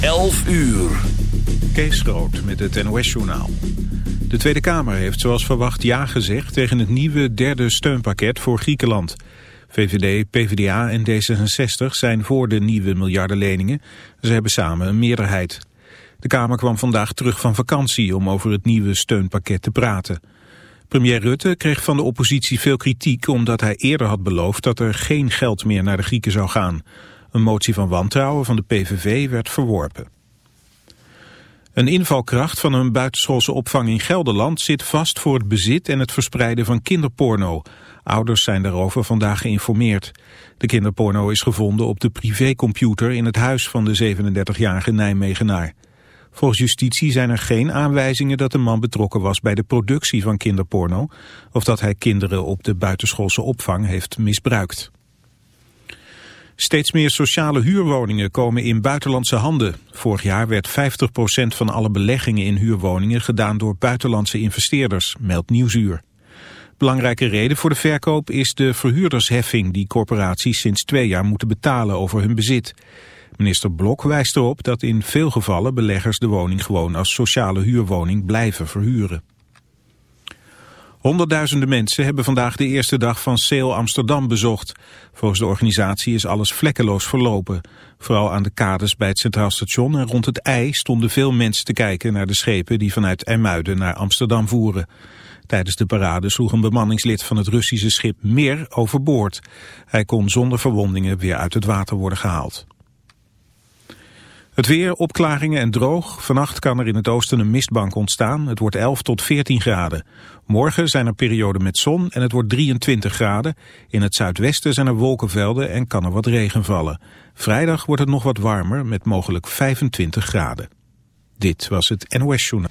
11 uur. Kees Groot met het NOS-journaal. De Tweede Kamer heeft zoals verwacht ja gezegd tegen het nieuwe derde steunpakket voor Griekenland. VVD, PvdA en D66 zijn voor de nieuwe miljardenleningen. Ze hebben samen een meerderheid. De Kamer kwam vandaag terug van vakantie om over het nieuwe steunpakket te praten. Premier Rutte kreeg van de oppositie veel kritiek omdat hij eerder had beloofd dat er geen geld meer naar de Grieken zou gaan. Een motie van wantrouwen van de PVV werd verworpen. Een invalkracht van een buitenschoolse opvang in Gelderland zit vast voor het bezit en het verspreiden van kinderporno. Ouders zijn daarover vandaag geïnformeerd. De kinderporno is gevonden op de privécomputer in het huis van de 37-jarige Nijmegenaar. Volgens justitie zijn er geen aanwijzingen dat de man betrokken was bij de productie van kinderporno of dat hij kinderen op de buitenschoolse opvang heeft misbruikt. Steeds meer sociale huurwoningen komen in buitenlandse handen. Vorig jaar werd 50% van alle beleggingen in huurwoningen gedaan door buitenlandse investeerders, meldt Nieuwsuur. Belangrijke reden voor de verkoop is de verhuurdersheffing die corporaties sinds twee jaar moeten betalen over hun bezit. Minister Blok wijst erop dat in veel gevallen beleggers de woning gewoon als sociale huurwoning blijven verhuren. Honderdduizenden mensen hebben vandaag de eerste dag van Sail Amsterdam bezocht. Volgens de organisatie is alles vlekkeloos verlopen. Vooral aan de kades bij het Centraal Station en rond het IJ stonden veel mensen te kijken naar de schepen die vanuit IJmuiden naar Amsterdam voeren. Tijdens de parade sloeg een bemanningslid van het Russische schip Meer overboord. Hij kon zonder verwondingen weer uit het water worden gehaald. Het weer, opklaringen en droog. Vannacht kan er in het oosten een mistbank ontstaan. Het wordt 11 tot 14 graden. Morgen zijn er perioden met zon en het wordt 23 graden. In het zuidwesten zijn er wolkenvelden en kan er wat regen vallen. Vrijdag wordt het nog wat warmer met mogelijk 25 graden. Dit was het NOS Journal.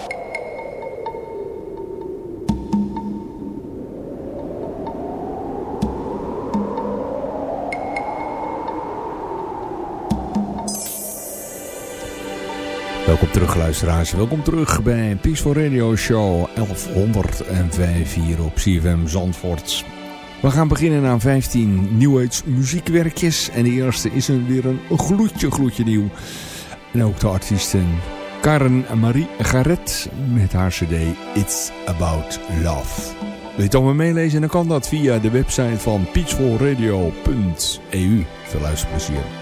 Welkom terug luisteraars, welkom terug bij Peaceful Radio Show 1105 hier op CFM Zandvoort. We gaan beginnen aan 15 New muziekwerkjes en de eerste is een, weer een gloedje gloedje nieuw. En ook de artiesten Karen Marie Garret met haar cd It's About Love. Wil je het allemaal meelezen dan kan dat via de website van peacefulradio.eu. Veel luisterplezier.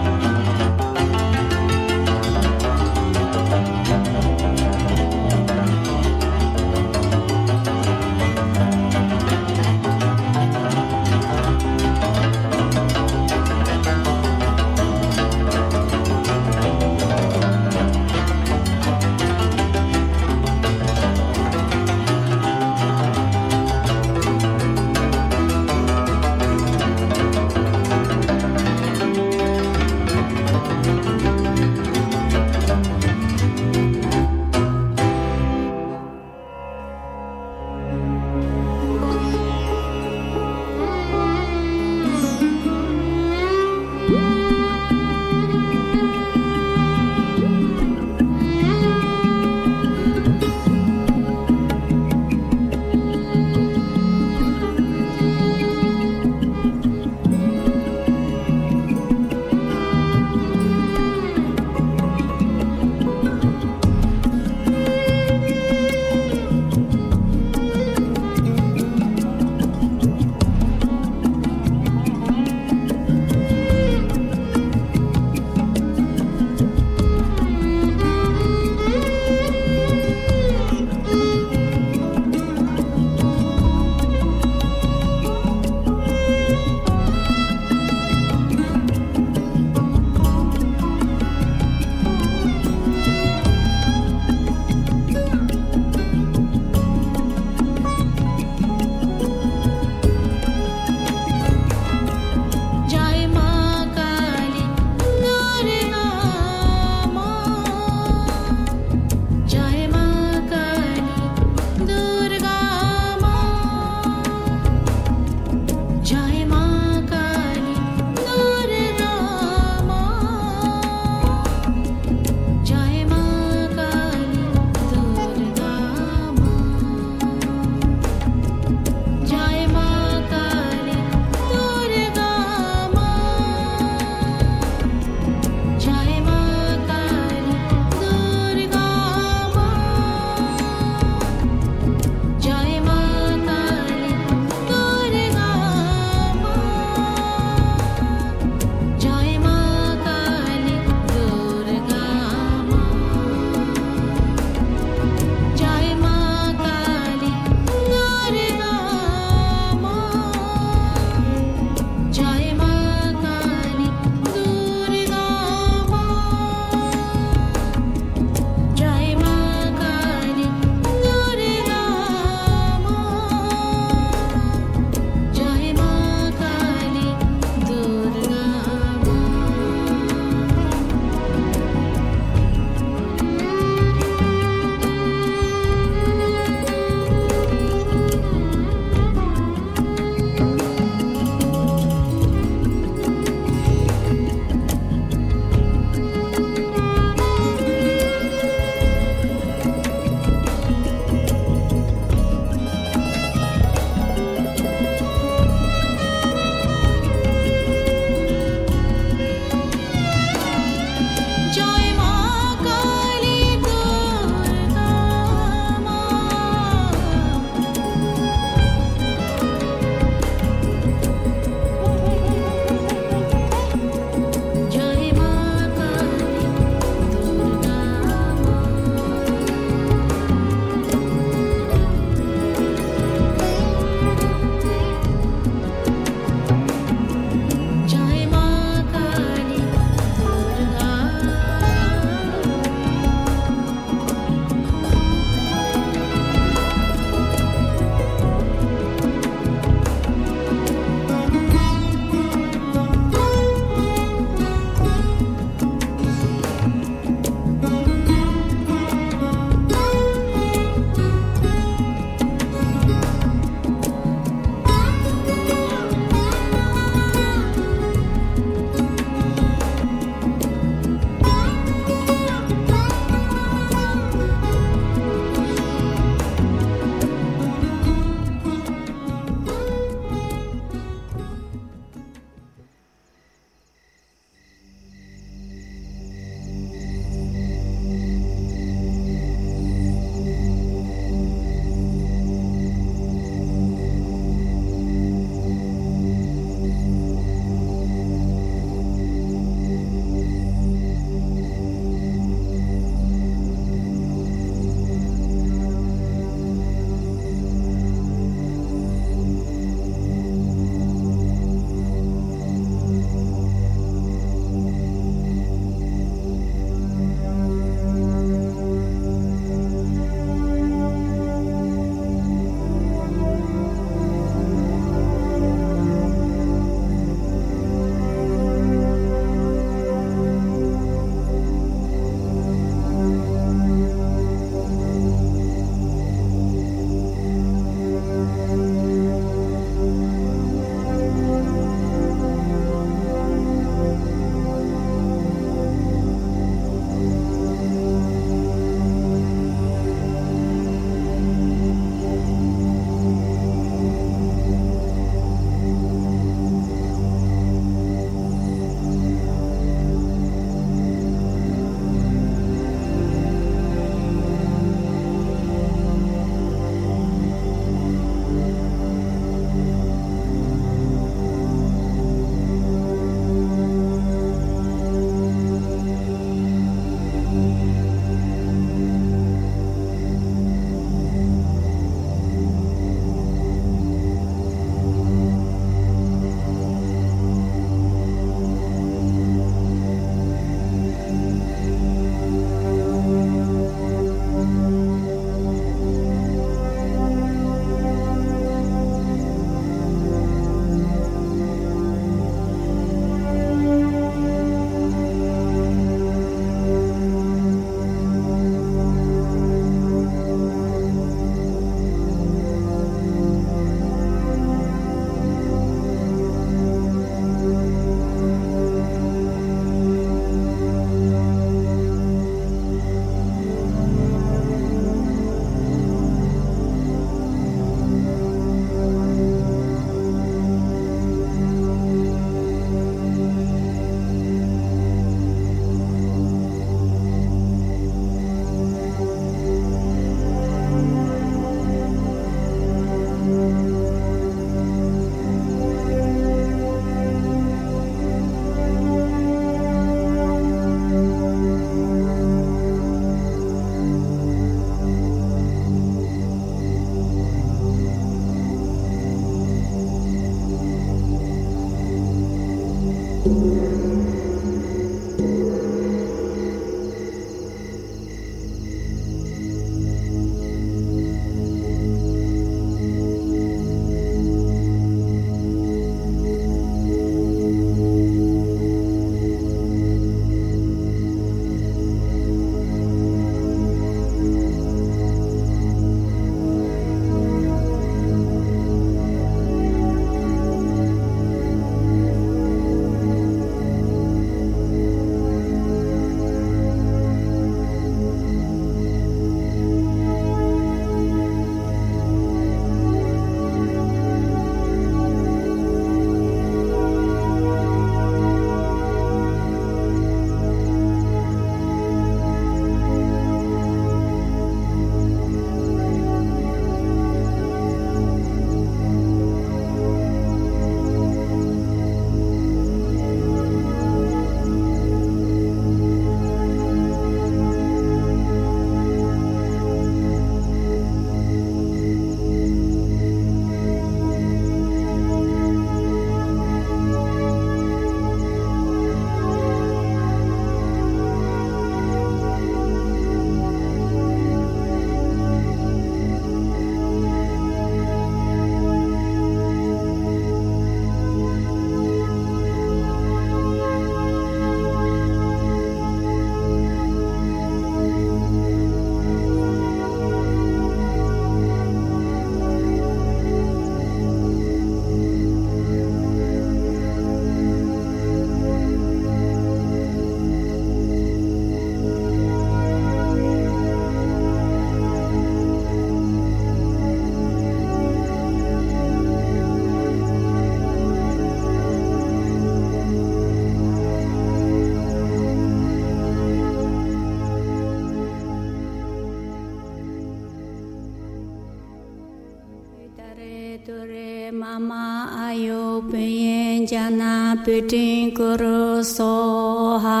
Putin kuru soha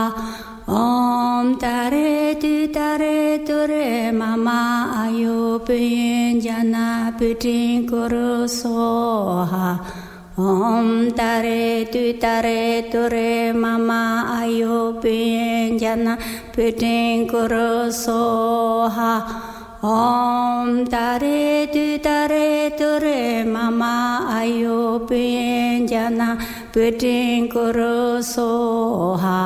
om tare tu tare ture mama ayo piyin jana putin kuru soha om tare tu tare ture mama ayo piyin jana putin kuru soha tare tu tare ture mama ayo pien jana putin kuro soha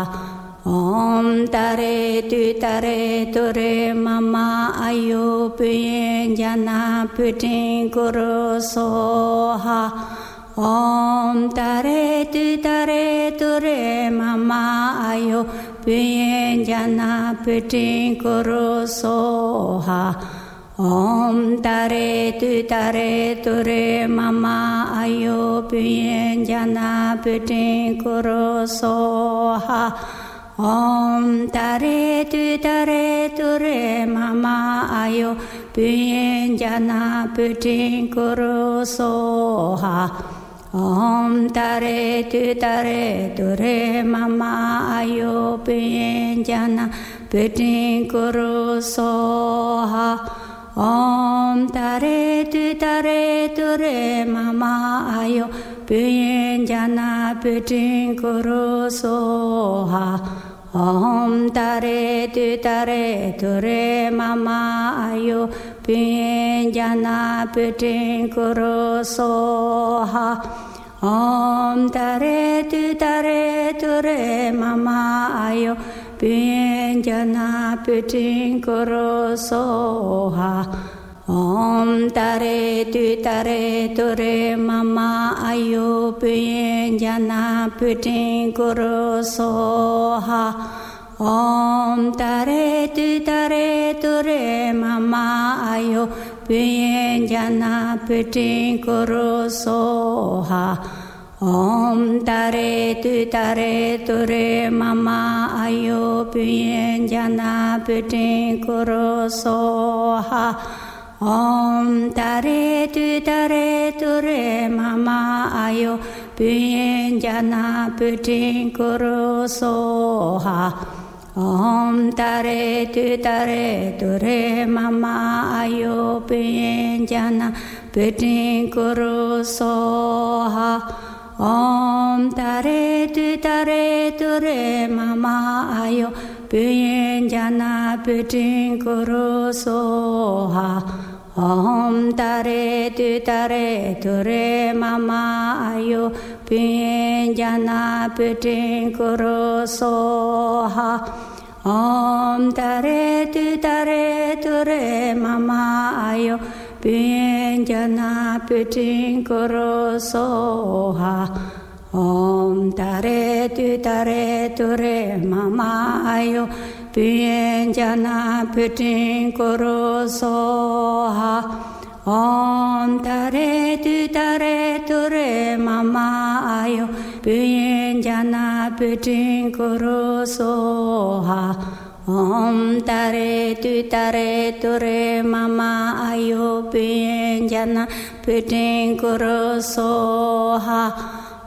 Om tare tu tare ture mama ayo pien jana putin soha Om tare tu tare ture mama ayo pien jana putin soha ॐ तारे तु तरे तु रे मम अयो पियञ्जनापिटि कुरु सोहा ओम तारे तु तरे तु रे मम अयो पियञ्जनापिटि कुरु सोहा ओम तारे तु तरे तु रे पिए अयो पियञ्जनापिटि कुरु Soha Om tare tu tare tu re mama ayo Puyen jana putin kuru soha Om tare tu tare tu re mama ayo Puyen jana putin kuru soha Om tare tu tare tu mama ayo pien jana putin Om tare tu tare ture mama ayo pien jana putin Om tare tu tare ture mama ayo pien jana putin kuro soha Om tare tu tare ture mama ayo pien jana putin kuro soha Om tare tu tare ture mama ayo pien jana putin kuro soha Om tare tu tare ture mama ayo pien jana putin kuro soha Om tare tu tare ture mama ayo pien jana putin kuro soha Om tare tu tare ture mama ayo pien jana putin kuro soha Om tare tu tare ture putin kuro soha Om tare tu tare ture mama ayo putin kuro soha Om tare tu tare ture mama ayo pien jana putin kuro soha Om tare tu tare ture mama ayo pien jana putin kuro soha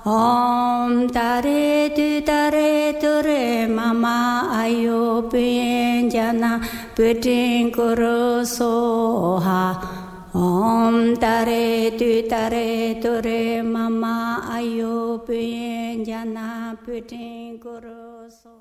Om tare tu tare ture mama ayo pien jana putin kuro soha Om tare tu tare ture mama ayo pien jana putin kuro soha